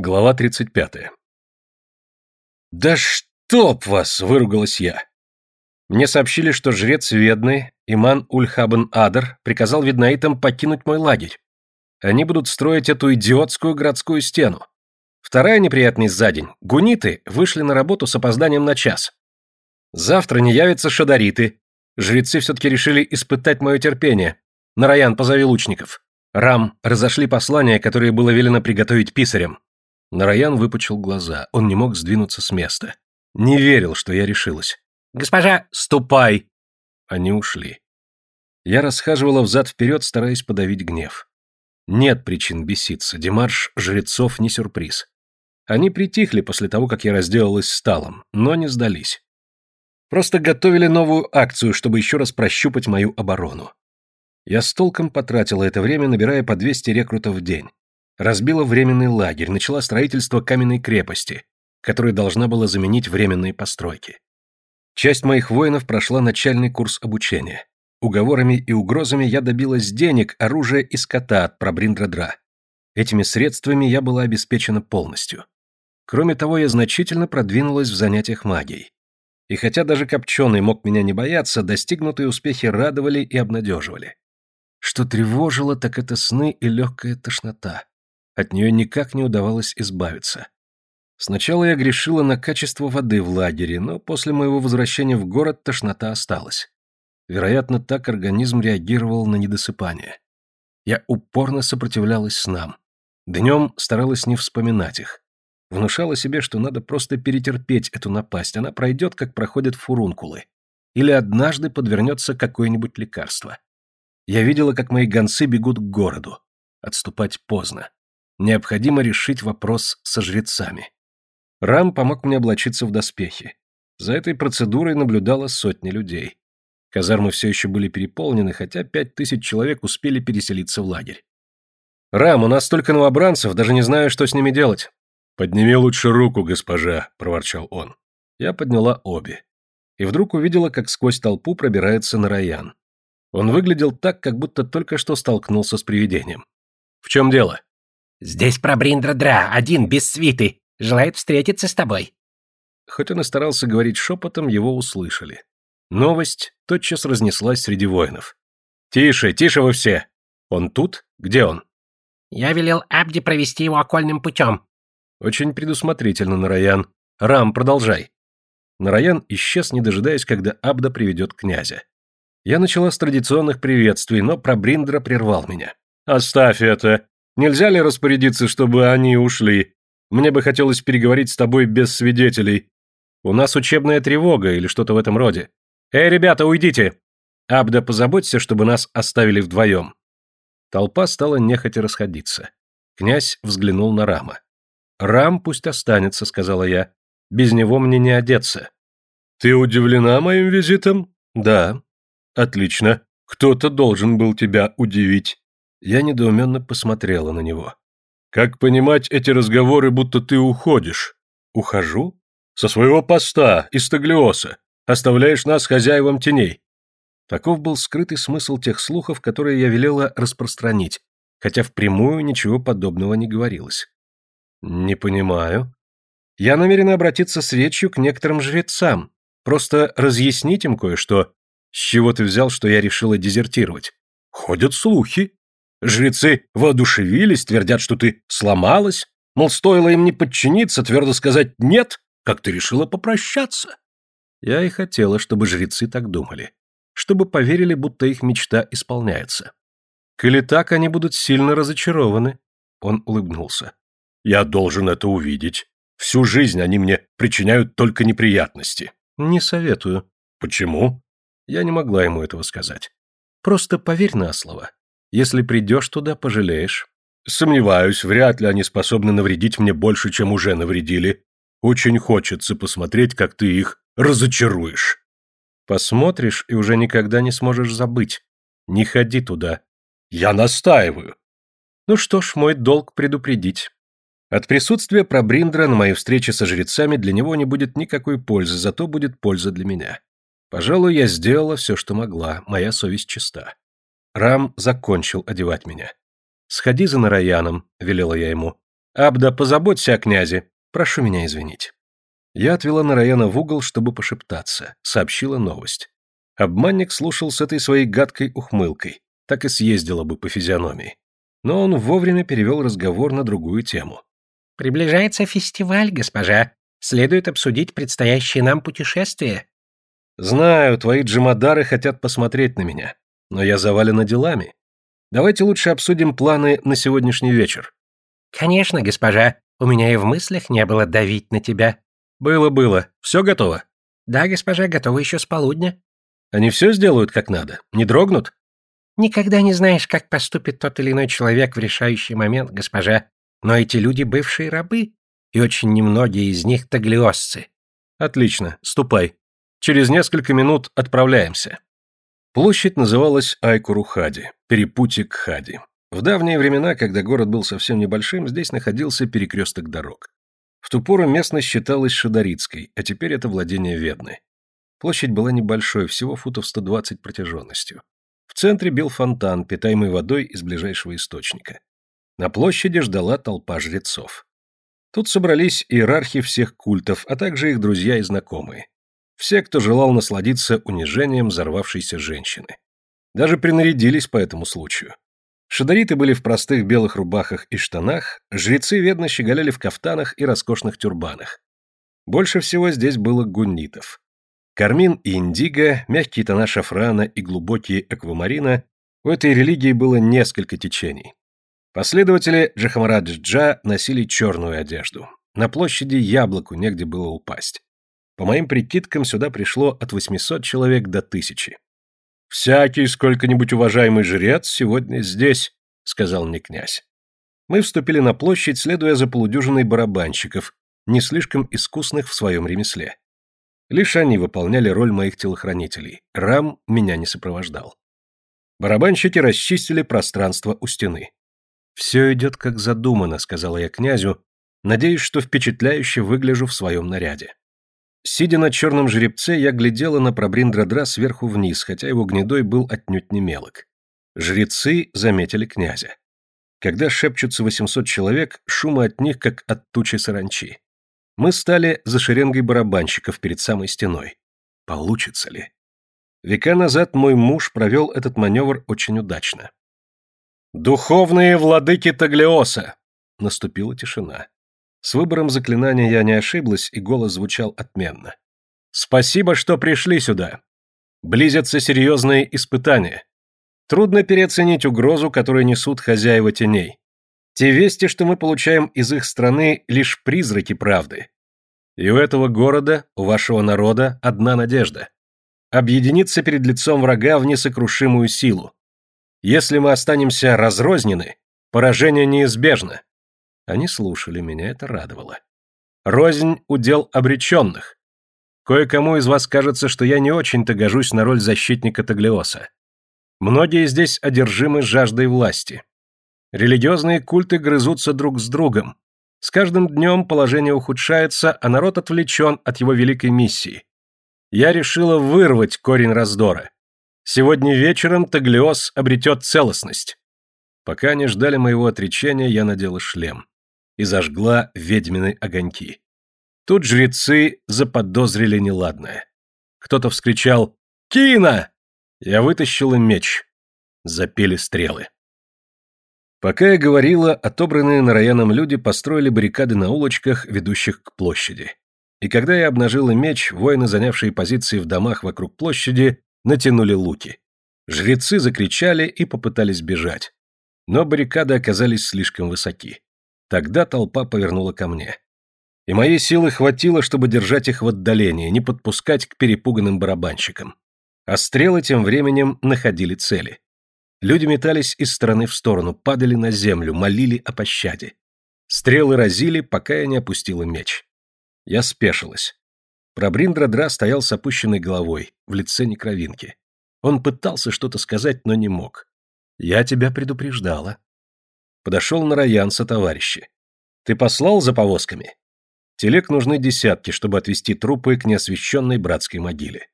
Глава 35. «Да чтоб вас!» — выругалась я. Мне сообщили, что жрец Ведны, Иман Ульхабен Адер, приказал виднаитам покинуть мой лагерь. Они будут строить эту идиотскую городскую стену. Вторая неприятность за день. Гуниты вышли на работу с опозданием на час. Завтра не явятся шадариты. Жрецы все-таки решили испытать мое терпение. Нараян, позови лучников. Рам, разошли послания, которые было велено приготовить писарям. Нараян выпучил глаза, он не мог сдвинуться с места. Не верил, что я решилась. «Госпожа, ступай!» Они ушли. Я расхаживала взад-вперед, стараясь подавить гнев. Нет причин беситься, демарш жрецов не сюрприз. Они притихли после того, как я разделалась с Талом, но не сдались. Просто готовили новую акцию, чтобы еще раз прощупать мою оборону. Я с толком потратила это время, набирая по 200 рекрутов в день разбила временный лагерь, начала строительство каменной крепости, которая должна была заменить временные постройки. Часть моих воинов прошла начальный курс обучения. Уговорами и угрозами я добилась денег, оружия и скота от Прабриндрадра. Этими средствами я была обеспечена полностью. Кроме того, я значительно продвинулась в занятиях магией. И хотя даже Копченый мог меня не бояться, достигнутые успехи радовали и обнадеживали. Что тревожило, так это сны и легкая тошнота. От нее никак не удавалось избавиться. Сначала я грешила на качество воды в лагере, но после моего возвращения в город тошнота осталась. Вероятно, так организм реагировал на недосыпание. Я упорно сопротивлялась снам. Днем старалась не вспоминать их. Внушала себе, что надо просто перетерпеть эту напасть, она пройдет, как проходят фурункулы. Или однажды подвернется какое-нибудь лекарство. Я видела, как мои гонцы бегут к городу. Отступать поздно. Необходимо решить вопрос со жрецами. Рам помог мне облачиться в доспехи. За этой процедурой наблюдало сотни людей. Казармы все еще были переполнены, хотя пять тысяч человек успели переселиться в лагерь. «Рам, у нас столько новобранцев, даже не знаю, что с ними делать». «Подними лучше руку, госпожа», — проворчал он. Я подняла обе. И вдруг увидела, как сквозь толпу пробирается Нараян. Он выглядел так, как будто только что столкнулся с привидением. «В чем дело?» «Здесь Прабриндра-Дра, один, без свиты. Желает встретиться с тобой». Хоть он и старался говорить шепотом, его услышали. Новость тотчас разнеслась среди воинов. «Тише, тише вы все! Он тут? Где он?» «Я велел Абди провести его окольным путем». «Очень предусмотрительно, Нараян. Рам, продолжай». Нараян исчез, не дожидаясь, когда Абда приведет князя. Я начала с традиционных приветствий, но Прабриндра прервал меня. «Оставь это. Нельзя ли распорядиться, чтобы они ушли? Мне бы хотелось переговорить с тобой без свидетелей. У нас учебная тревога или что-то в этом роде. Эй, ребята, уйдите! Абда, позаботься, чтобы нас оставили вдвоем. Толпа стала нехотя расходиться. Князь взглянул на Рама. «Рам пусть останется», — сказала я. «Без него мне не одеться». «Ты удивлена моим визитом?» «Да». «Отлично. Кто-то должен был тебя удивить». Я недоуменно посмотрела на него. «Как понимать эти разговоры, будто ты уходишь?» «Ухожу?» «Со своего поста, из Таглиоса. Оставляешь нас хозяевам теней». Таков был скрытый смысл тех слухов, которые я велела распространить, хотя впрямую ничего подобного не говорилось. «Не понимаю. Я намерена обратиться с речью к некоторым жрецам, просто разъяснить им кое-что. С чего ты взял, что я решила дезертировать?» «Ходят слухи», Жрецы воодушевились, твердят, что ты сломалась, мол, стоило им не подчиниться, твердо сказать «нет», как ты решила попрощаться. Я и хотела, чтобы жрецы так думали, чтобы поверили, будто их мечта исполняется. Коли так, они будут сильно разочарованы. Он улыбнулся. Я должен это увидеть. Всю жизнь они мне причиняют только неприятности. Не советую. Почему? Я не могла ему этого сказать. Просто поверь на слово. Если придешь туда, пожалеешь. Сомневаюсь, вряд ли они способны навредить мне больше, чем уже навредили. Очень хочется посмотреть, как ты их разочаруешь. Посмотришь и уже никогда не сможешь забыть. Не ходи туда. Я настаиваю. Ну что ж, мой долг предупредить. От присутствия Пробриндра на моей встрече со жрецами для него не будет никакой пользы, зато будет польза для меня. Пожалуй, я сделала все, что могла, моя совесть чиста. Рам закончил одевать меня. «Сходи за Нараяном», — велела я ему. Абда, позаботься о князе. Прошу меня извинить. Я отвела Нараяна в угол, чтобы пошептаться, сообщила новость. Обманник слушал с этой своей гадкой ухмылкой, так и съездила бы по физиономии. Но он вовремя перевел разговор на другую тему. «Приближается фестиваль, госпожа. Следует обсудить предстоящее нам путешествие». «Знаю, твои джамадары хотят посмотреть на меня, но я завалена делами. Давайте лучше обсудим планы на сегодняшний вечер». «Конечно, госпожа. У меня и в мыслях не было давить на тебя». «Было-было. Все готово?» «Да, госпожа, готово еще с полудня». «Они все сделают как надо? Не дрогнут?» «Никогда не знаешь, как поступит тот или иной человек в решающий момент, госпожа. Но эти люди бывшие рабы, и очень немногие из них таглиосцы». «Отлично. Ступай. Через несколько минут отправляемся». Площадь называлась Айкурухади, перепутье к Хади. В давние времена, когда город был совсем небольшим, здесь находился перекресток дорог. В ту пору местность считалась Шадарицкой, а теперь это владение Ведны. Площадь была небольшой, всего футов 120 протяженностью. В центре бил фонтан, питаемый водой из ближайшего источника. На площади ждала толпа жрецов. Тут собрались иерархи всех культов, а также их друзья и знакомые. Все, кто желал насладиться унижением взорвавшейся женщины. Даже принарядились по этому случаю. Шадариты были в простых белых рубахах и штанах, жрецы ведно щеголяли в кафтанах и роскошных тюрбанах. Больше всего здесь было гуннитов. Кармин и индиго, мягкие тона шафрана и глубокие аквамарина у этой религии было несколько течений. Последователи Джахамараджа носили черную одежду. На площади яблоку негде было упасть. По моим прикидкам, сюда пришло от 800 человек до тысячи. «Всякий сколько-нибудь уважаемый жрец сегодня здесь», — сказал мне князь. Мы вступили на площадь, следуя за полудюжиной барабанщиков, не слишком искусных в своем ремесле. Лишь они выполняли роль моих телохранителей. Рам меня не сопровождал. Барабанщики расчистили пространство у стены. «Все идет как задумано», — сказала я князю, надеюсь, что впечатляюще выгляжу в своем наряде. Сидя на черном жеребце, я глядела на Прабриндрадра сверху вниз, хотя его гнедой был отнюдь не мелок. Жрецы заметили князя. Когда шепчутся 800 человек, шума от них, как от тучи саранчи. Мы стали за шеренгой барабанщиков перед самой стеной. Получится ли? Века назад мой муж провел этот маневр очень удачно. «Духовные владыки Таглиоса!» Наступила тишина. С выбором заклинания я не ошиблась, и голос звучал отменно. «Спасибо, что пришли сюда. Близятся серьезные испытания. Трудно переоценить угрозу, которую несут хозяева теней. Те вести, что мы получаем из их страны, лишь призраки правды. И у этого города, у вашего народа, одна надежда. Объединиться перед лицом врага в несокрушимую силу. Если мы останемся разрознены, поражение неизбежно. Они слушали меня, это радовало. Рознь — удел обреченных. Кое-кому из вас кажется, что я не очень-то гожусь на роль защитника Таглиоса. Многие здесь одержимы жаждой власти. Религиозные культы грызутся друг с другом. С каждым днем положение ухудшается, а народ отвлечен от его великой миссии. Я решила вырвать корень раздора. Сегодня вечером Таглиос обретет целостность. Пока они ждали моего отречения, я надела шлем и зажгла ведьмины огоньки. Тут жрецы заподозрили неладное. Кто-то вскричал «Кина!» Я вытащила меч. Запели стрелы. Пока я говорила, отобранные Нараяном люди построили баррикады на улочках, ведущих к площади. И когда я обнажила меч, воины, занявшие позиции в домах вокруг площади, натянули луки. Жрецы закричали и попытались бежать. Но баррикады оказались слишком высоки. Тогда толпа повернула ко мне. И моей силы хватило, чтобы держать их в отдалении, не подпускать к перепуганным барабанщикам. А стрелы тем временем находили цели. Люди метались из стороны в сторону, падали на землю, молили о пощаде. Стрелы разили, пока я не опустила меч. Я спешилась. Прабриндра-дра стоял с опущенной головой, в лице некровинки. Он пытался что-то сказать, но не мог. «Я тебя предупреждала», Подошел Нараян со товарищи. «Ты послал за повозками?» Телег нужны десятки, чтобы отвезти трупы к неосвященной братской могиле.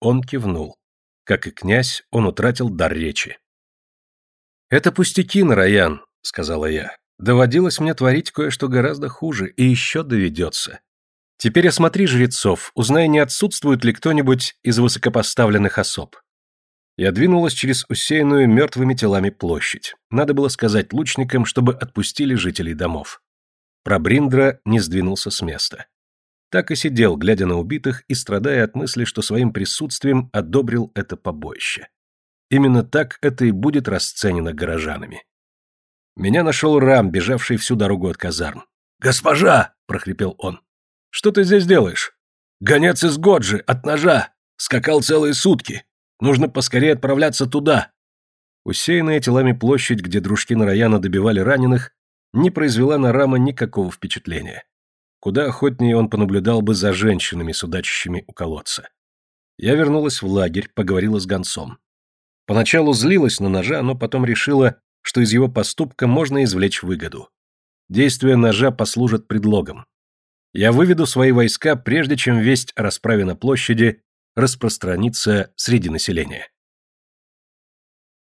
Он кивнул. Как и князь, он утратил дар речи. «Это пустяки, Нараян», — сказала я. Доводилось мне творить кое-что гораздо хуже, и еще доведется. Теперь осмотри жрецов, узнай, не отсутствует ли кто-нибудь из высокопоставленных особ. Я двинулась через усеянную мертвыми телами площадь. Надо было сказать лучникам, чтобы отпустили жителей домов. Пробриндра не сдвинулся с места. Так и сидел, глядя на убитых и страдая от мысли, что своим присутствием одобрил это побоище. Именно так это и будет расценено горожанами. Меня нашел Рам, бежавший всю дорогу от казарм. «Госпожа!» — прохрипел он. «Что ты здесь делаешь?» «Гонец из Годжи, от ножа! Скакал целые сутки! Нужно поскорее отправляться туда!» Усеянная телами площадь, где дружки Нараяна добивали раненых, не произвела на Рама никакого впечатления. Куда охотнее он понаблюдал бы за женщинами, судачащими у колодца. Я вернулась в лагерь, поговорила с гонцом. Поначалу злилась на ножа, но потом решила, что из его поступка можно извлечь выгоду. Действие ножа послужит предлогом. Я выведу свои войска, прежде чем весть о расправе на площади распространится среди населения.